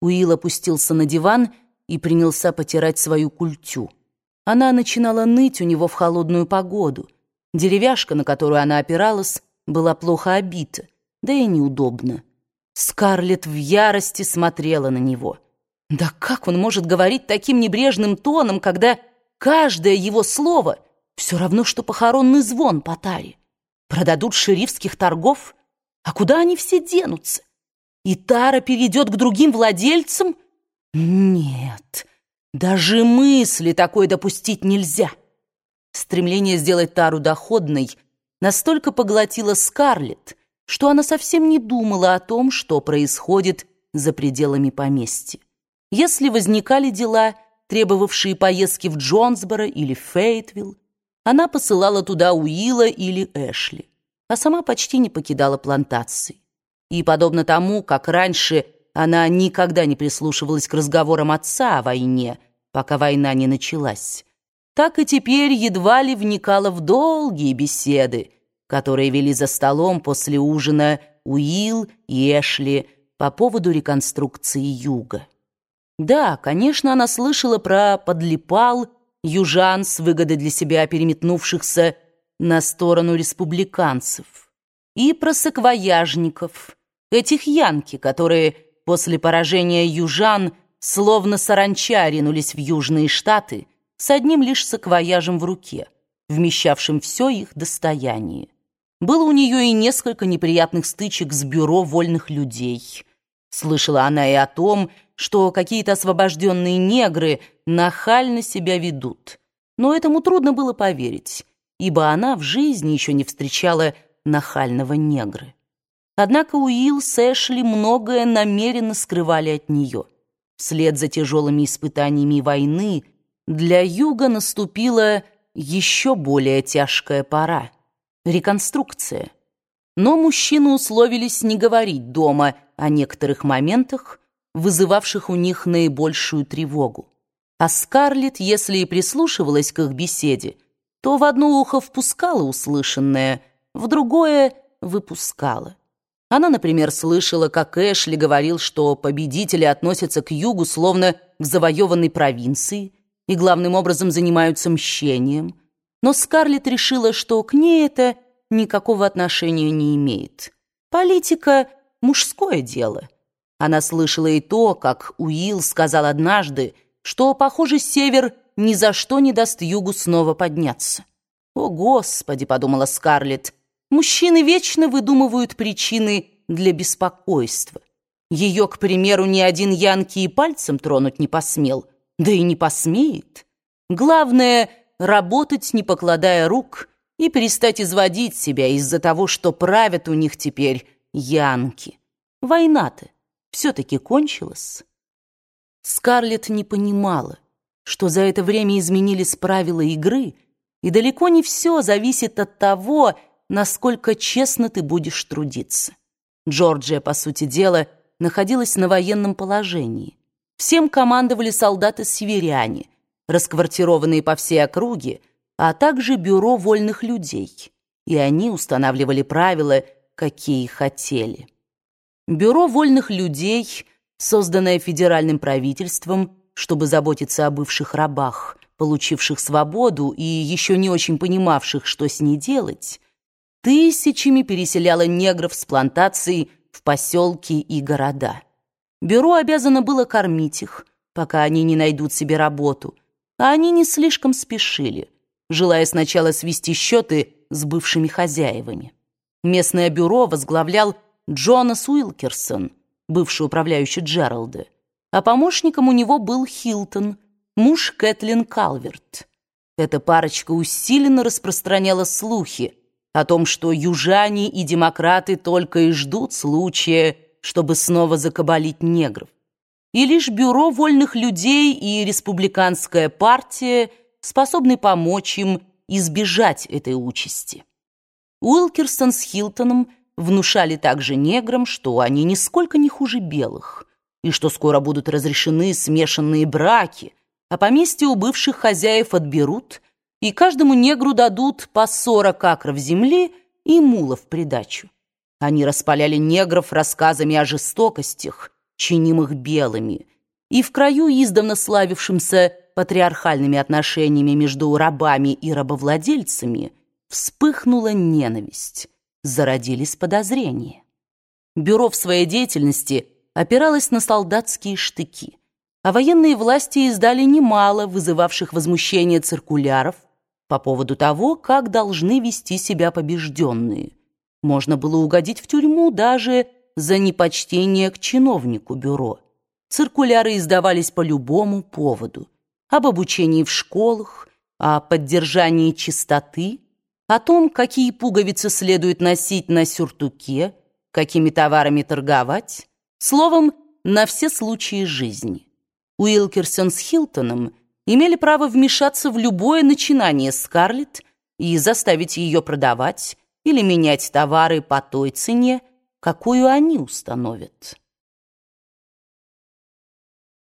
Уилл опустился на диван и принялся потирать свою культю. Она начинала ныть у него в холодную погоду. Деревяшка, на которую она опиралась, была плохо обита, да и неудобно. Скарлетт в ярости смотрела на него. Да как он может говорить таким небрежным тоном, когда каждое его слово все равно, что похоронный звон по таре? Продадут шерифских торгов? А куда они все денутся? И тара перейдет к другим владельцам? Нет, даже мысли такой допустить нельзя. Стремление сделать тару доходной настолько поглотило Скарлетт, что она совсем не думала о том, что происходит за пределами поместья. Если возникали дела, требовавшие поездки в Джонсборо или Фейтвилл, она посылала туда Уилла или Эшли, а сама почти не покидала плантации. И, подобно тому, как раньше она никогда не прислушивалась к разговорам отца о войне, пока война не началась, так и теперь едва ли вникала в долгие беседы, которые вели за столом после ужина Уилл и Эшли по поводу реконструкции юга. Да, конечно, она слышала про подлипал южан с выгодой для себя переметнувшихся на сторону республиканцев, и про саквояжников, этих янки, которые после поражения южан словно саранча ринулись в Южные Штаты с одним лишь саквояжем в руке, вмещавшим все их достояние. Было у нее и несколько неприятных стычек с бюро вольных людей. Слышала она и о том, что какие-то освобожденные негры нахально себя ведут. Но этому трудно было поверить, ибо она в жизни еще не встречала нахального негры. Однако Уилл с Эшли многое намеренно скрывали от нее. Вслед за тяжелыми испытаниями войны для Юга наступила еще более тяжкая пора реконструкция. Но мужчины условились не говорить дома о некоторых моментах, вызывавших у них наибольшую тревогу. А Скарлетт, если и прислушивалась к их беседе, то в одно ухо впускала услышанное, в другое выпускала. Она, например, слышала, как Эшли говорил, что победители относятся к югу словно к завоеванной провинции и главным образом занимаются мщением, но Скарлетт решила, что к ней это никакого отношения не имеет. Политика — мужское дело. Она слышала и то, как Уилл сказал однажды, что, похоже, север ни за что не даст югу снова подняться. «О, Господи!» — подумала Скарлетт. «Мужчины вечно выдумывают причины для беспокойства. Ее, к примеру, ни один Янки и пальцем тронуть не посмел, да и не посмеет. Главное — работать, не покладая рук, и перестать изводить себя из-за того, что правят у них теперь янки. Война-то все-таки кончилась. Скарлетт не понимала, что за это время изменились правила игры, и далеко не все зависит от того, насколько честно ты будешь трудиться. Джорджия, по сути дела, находилась на военном положении. Всем командовали солдаты-северяне — расквартированные по всей округе, а также бюро вольных людей, и они устанавливали правила, какие хотели. Бюро вольных людей, созданное федеральным правительством, чтобы заботиться о бывших рабах, получивших свободу и еще не очень понимавших, что с ней делать, тысячами переселяло негров с плантаций в поселки и города. Бюро обязано было кормить их, пока они не найдут себе работу, а они не слишком спешили, желая сначала свести счеты с бывшими хозяевами. Местное бюро возглавлял Джонас Уилкерсон, бывший управляющий Джералда, а помощником у него был Хилтон, муж Кэтлин Калверт. Эта парочка усиленно распространяла слухи о том, что южане и демократы только и ждут случая, чтобы снова закабалить негров и лишь Бюро вольных людей и Республиканская партия способны помочь им избежать этой участи. Уилкерсон с Хилтоном внушали также неграм, что они нисколько не хуже белых, и что скоро будут разрешены смешанные браки, а поместье у бывших хозяев отберут, и каждому негру дадут по 40 акров земли и мулов в придачу. Они распаляли негров рассказами о жестокостях, чинимых белыми, и в краю, издавна славившимся патриархальными отношениями между рабами и рабовладельцами, вспыхнула ненависть, зародились подозрения. Бюро в своей деятельности опиралось на солдатские штыки, а военные власти издали немало вызывавших возмущение циркуляров по поводу того, как должны вести себя побежденные. Можно было угодить в тюрьму даже за непочтение к чиновнику бюро. Циркуляры издавались по любому поводу. Об обучении в школах, о поддержании чистоты, о том, какие пуговицы следует носить на сюртуке, какими товарами торговать, словом, на все случаи жизни. Уилкерсон с Хилтоном имели право вмешаться в любое начинание Скарлетт и заставить ее продавать или менять товары по той цене, какую они установят.